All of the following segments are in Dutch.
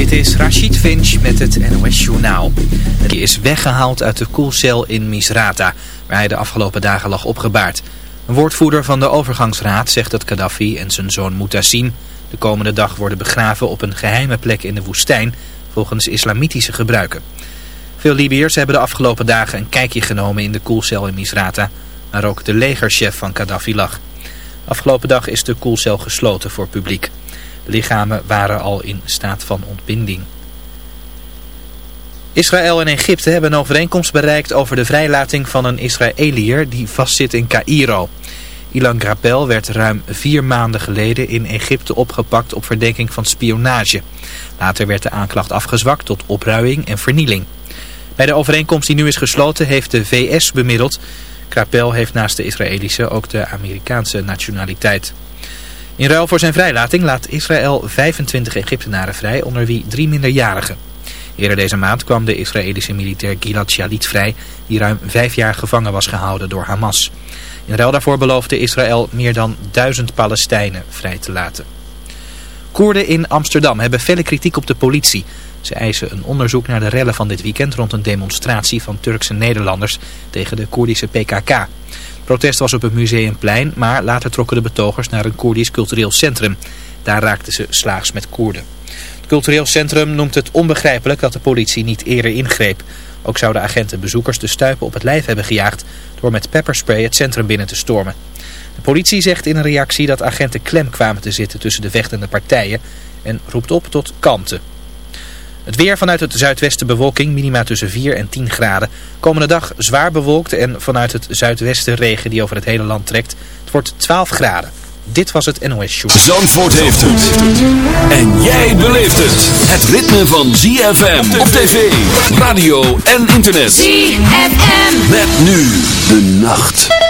Dit is Rashid Finch met het NOS Journaal. Hij is weggehaald uit de koelcel in Misrata, waar hij de afgelopen dagen lag opgebaard. Een woordvoerder van de overgangsraad zegt dat Gaddafi en zijn zoon Mutassim de komende dag worden begraven op een geheime plek in de woestijn, volgens islamitische gebruiken. Veel Libiërs hebben de afgelopen dagen een kijkje genomen in de koelcel in Misrata, waar ook de legerchef van Gaddafi lag. Afgelopen dag is de koelcel gesloten voor publiek lichamen waren al in staat van ontbinding. Israël en Egypte hebben een overeenkomst bereikt over de vrijlating van een Israëliër die vastzit in Cairo. Ilan Grapel werd ruim vier maanden geleden in Egypte opgepakt op verdenking van spionage. Later werd de aanklacht afgezwakt tot opruiing en vernieling. Bij de overeenkomst die nu is gesloten heeft de VS bemiddeld. Grapel heeft naast de Israëlische ook de Amerikaanse nationaliteit. In ruil voor zijn vrijlating laat Israël 25 Egyptenaren vrij, onder wie drie minderjarigen. Eerder deze maand kwam de Israëlische militair Gilad Shalit vrij, die ruim vijf jaar gevangen was gehouden door Hamas. In ruil daarvoor beloofde Israël meer dan duizend Palestijnen vrij te laten. Koerden in Amsterdam hebben felle kritiek op de politie. Ze eisen een onderzoek naar de rellen van dit weekend rond een demonstratie van Turkse Nederlanders tegen de Koerdische PKK protest was op het Museumplein, maar later trokken de betogers naar een Koerdisch cultureel centrum. Daar raakten ze slaags met Koerden. Het cultureel centrum noemt het onbegrijpelijk dat de politie niet eerder ingreep. Ook zouden agenten bezoekers de stuipen op het lijf hebben gejaagd door met pepperspray het centrum binnen te stormen. De politie zegt in een reactie dat agenten klem kwamen te zitten tussen de vechtende partijen en roept op tot kalmte. Het weer vanuit het zuidwesten bewolking, minima tussen 4 en 10 graden. Komende dag zwaar bewolkt en vanuit het zuidwesten regen die over het hele land trekt. Het wordt 12 graden. Dit was het NOS Show. Zandvoort heeft het. En jij beleeft het. Het ritme van ZFM op tv, radio en internet. ZFM. Met nu de nacht.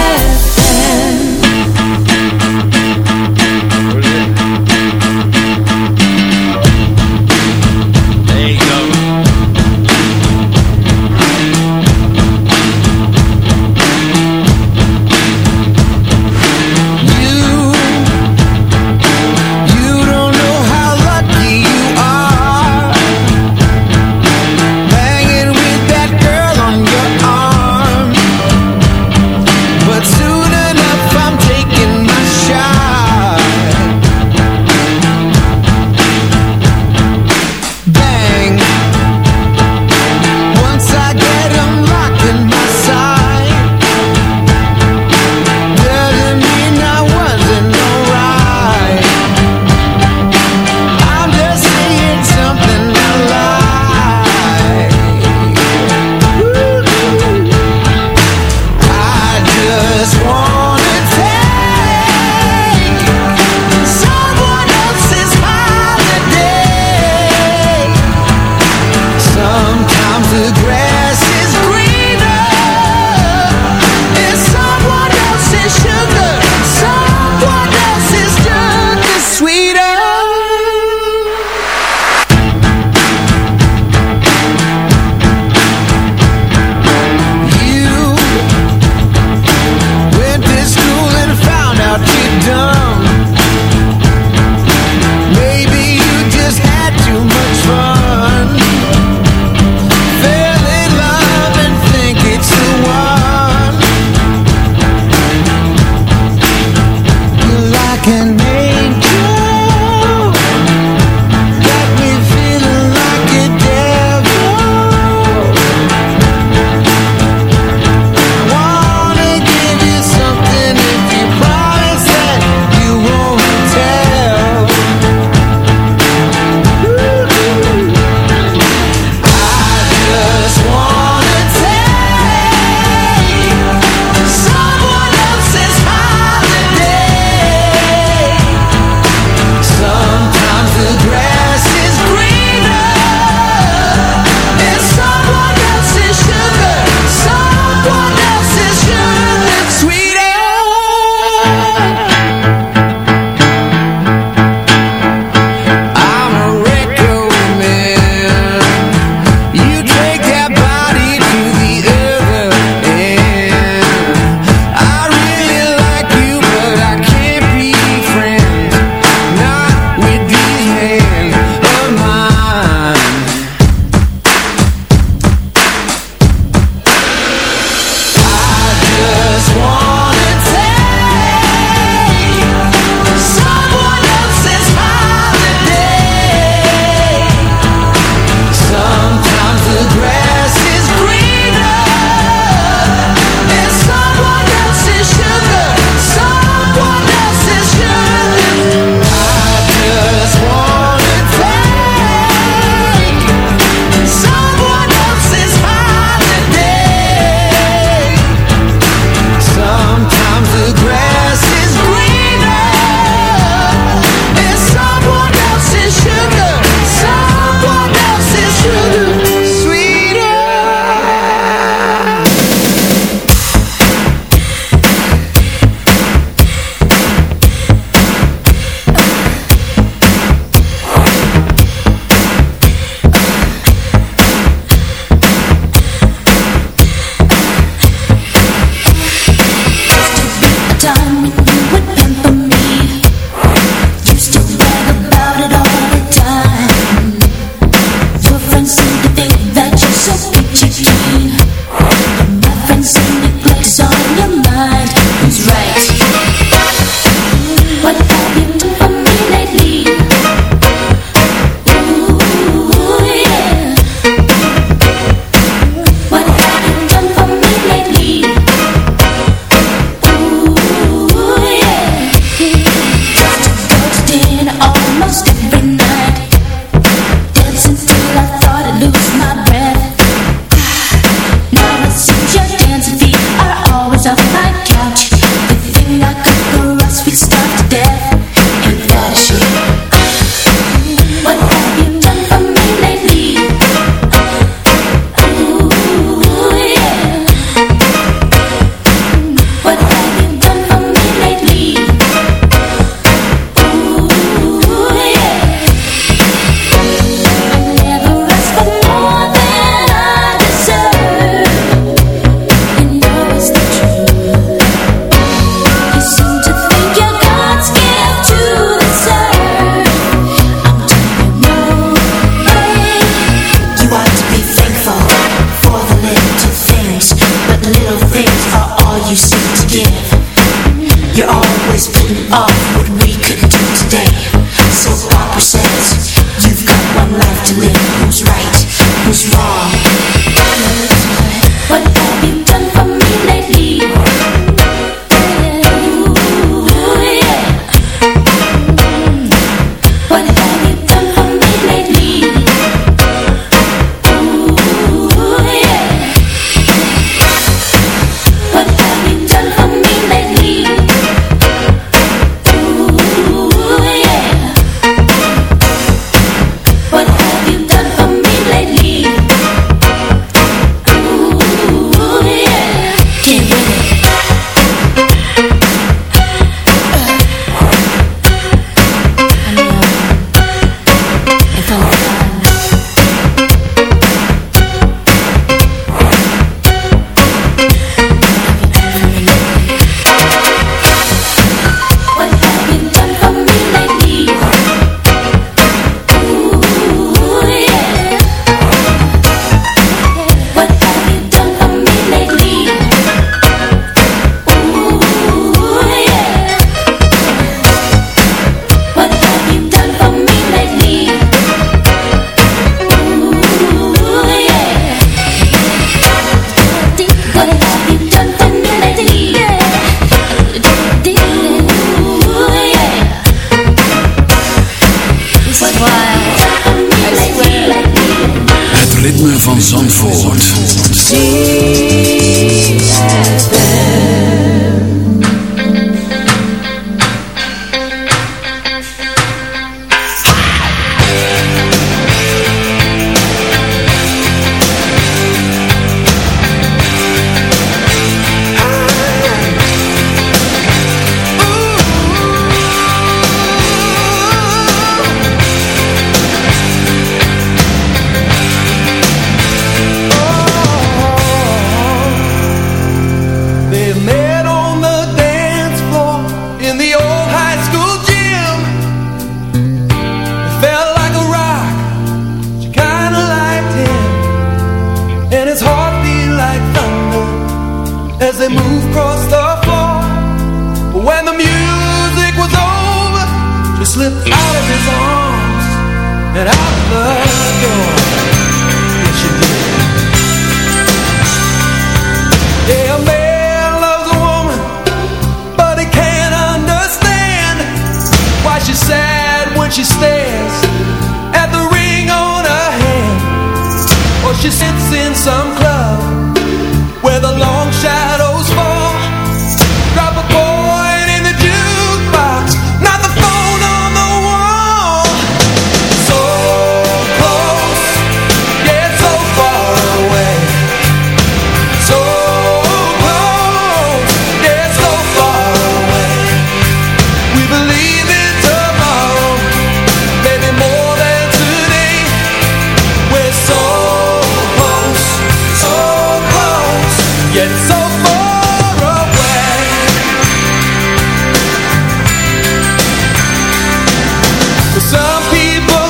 Some people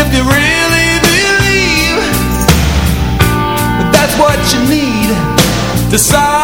if you really believe that's what you need. Decide.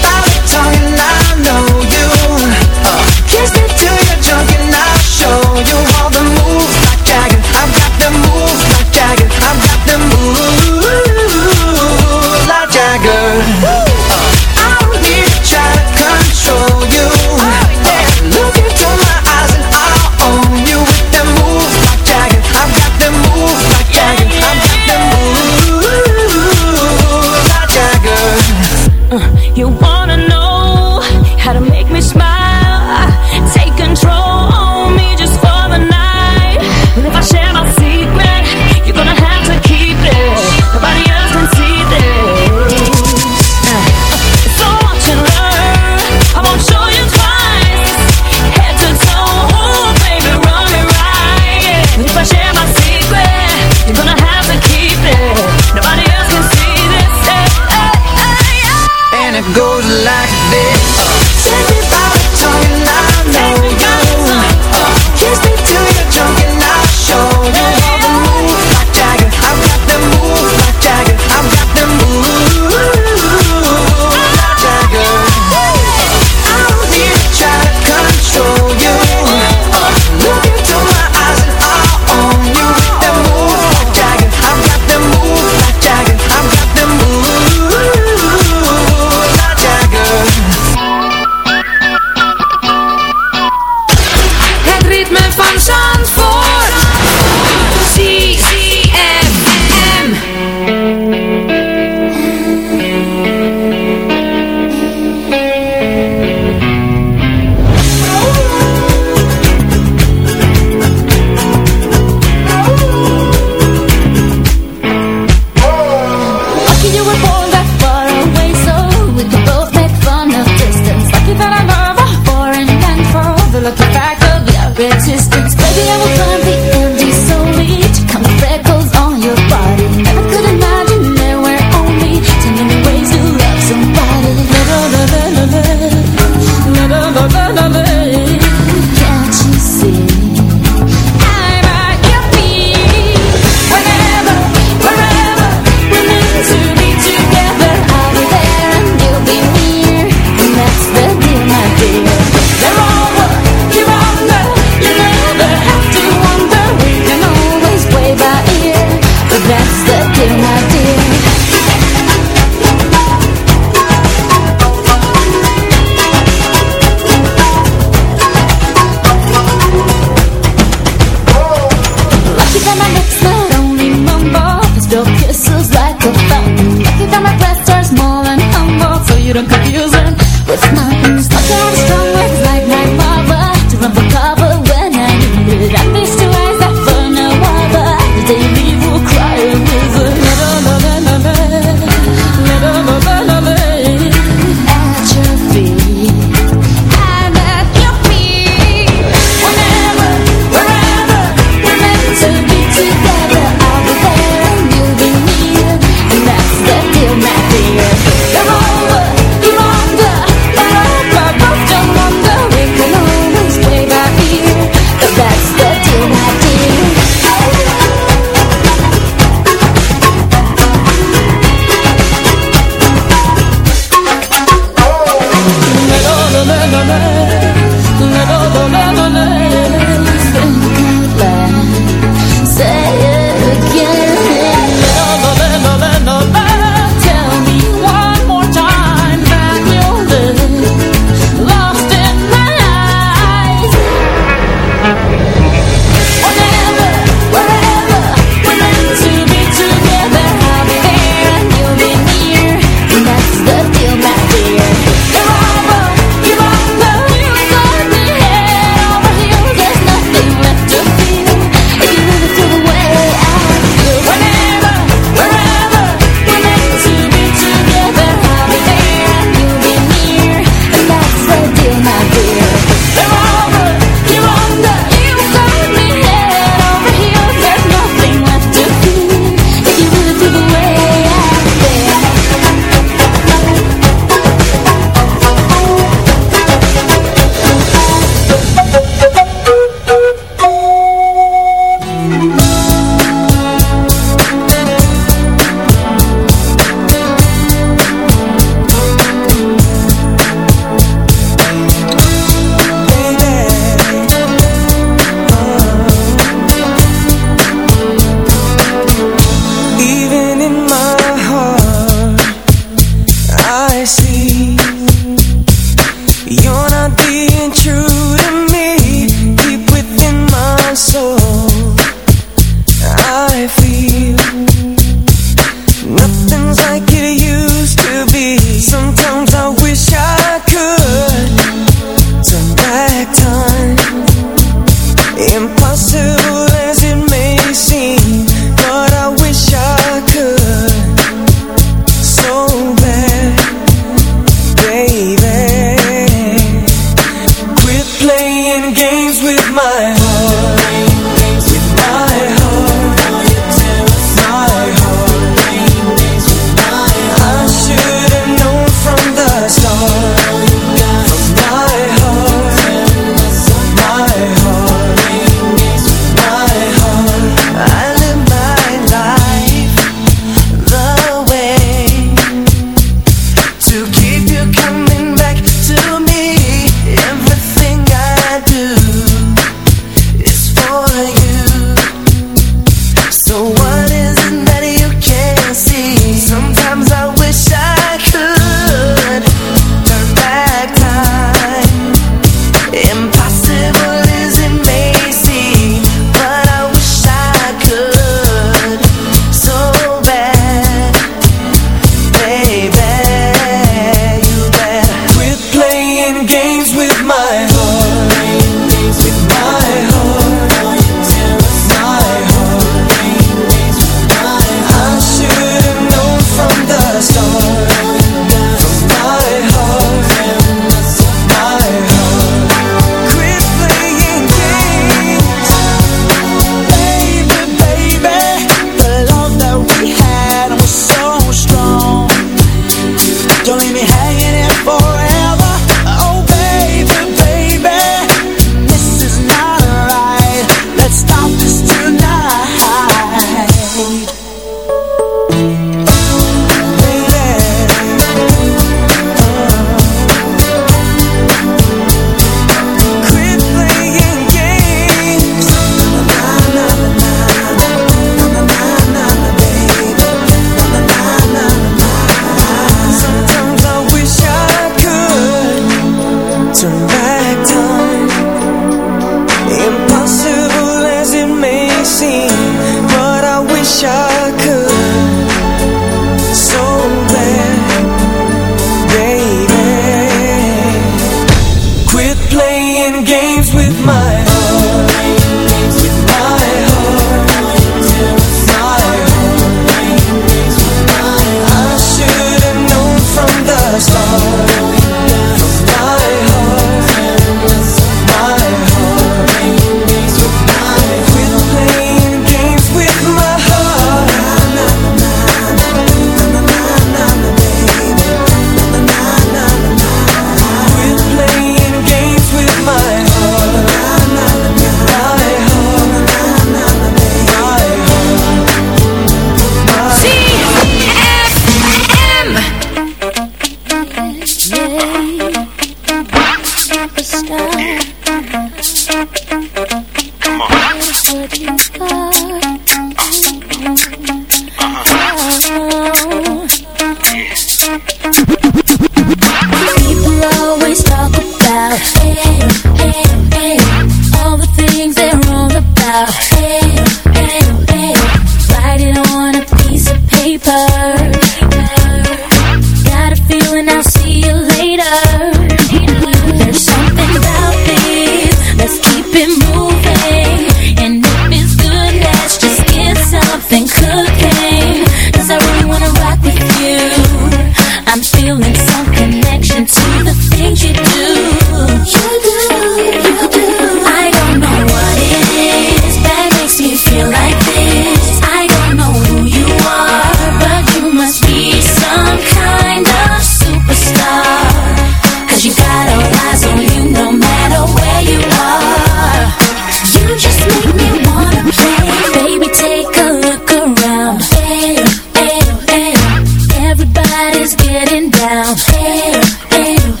It's getting down. Hey, hey.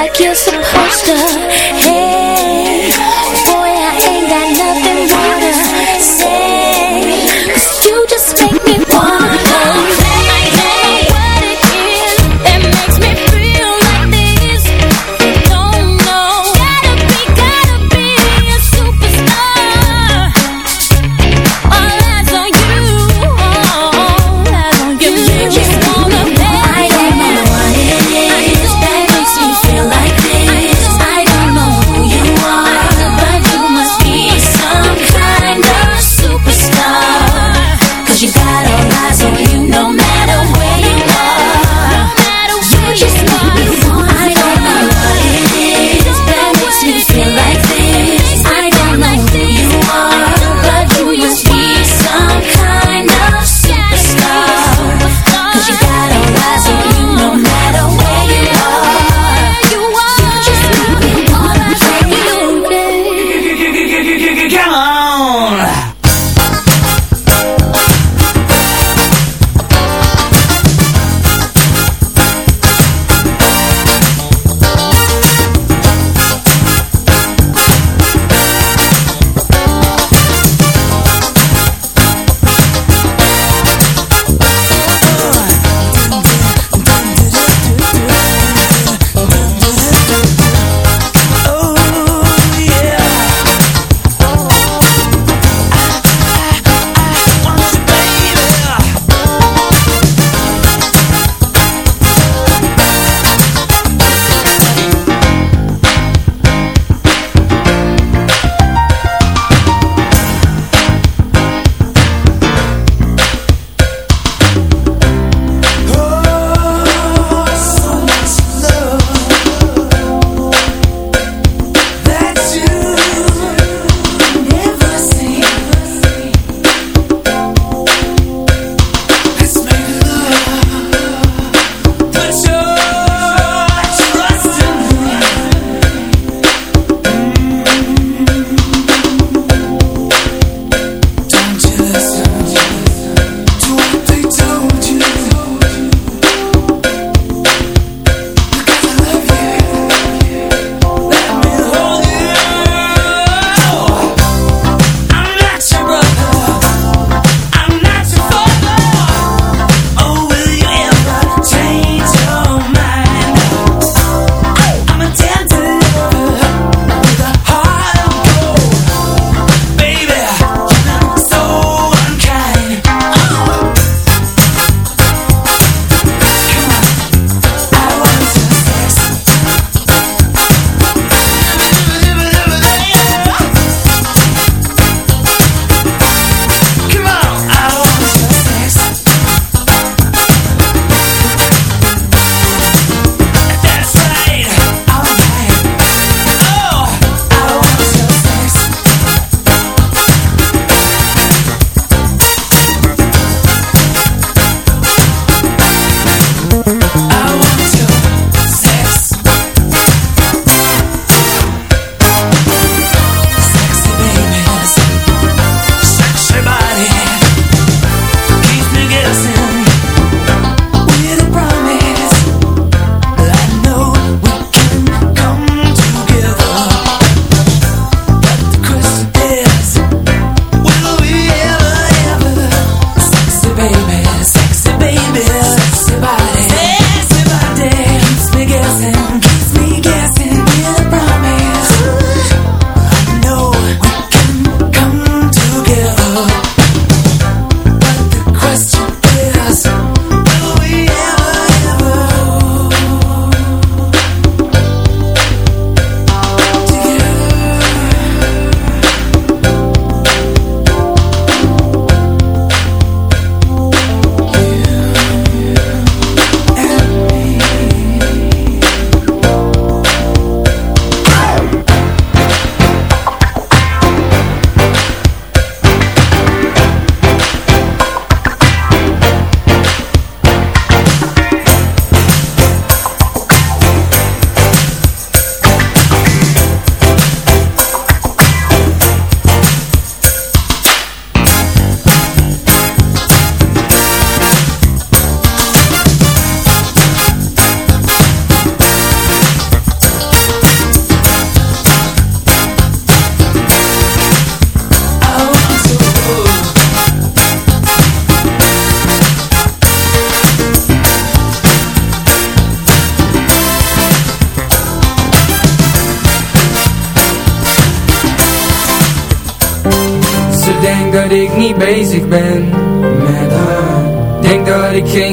You are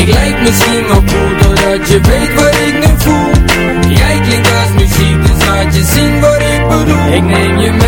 Ik lijk misschien wel cool Doordat je weet wat ik nu voel. Jij klinkt als muziek Dus laat je zien wat ik bedoel. Ik neem je mee,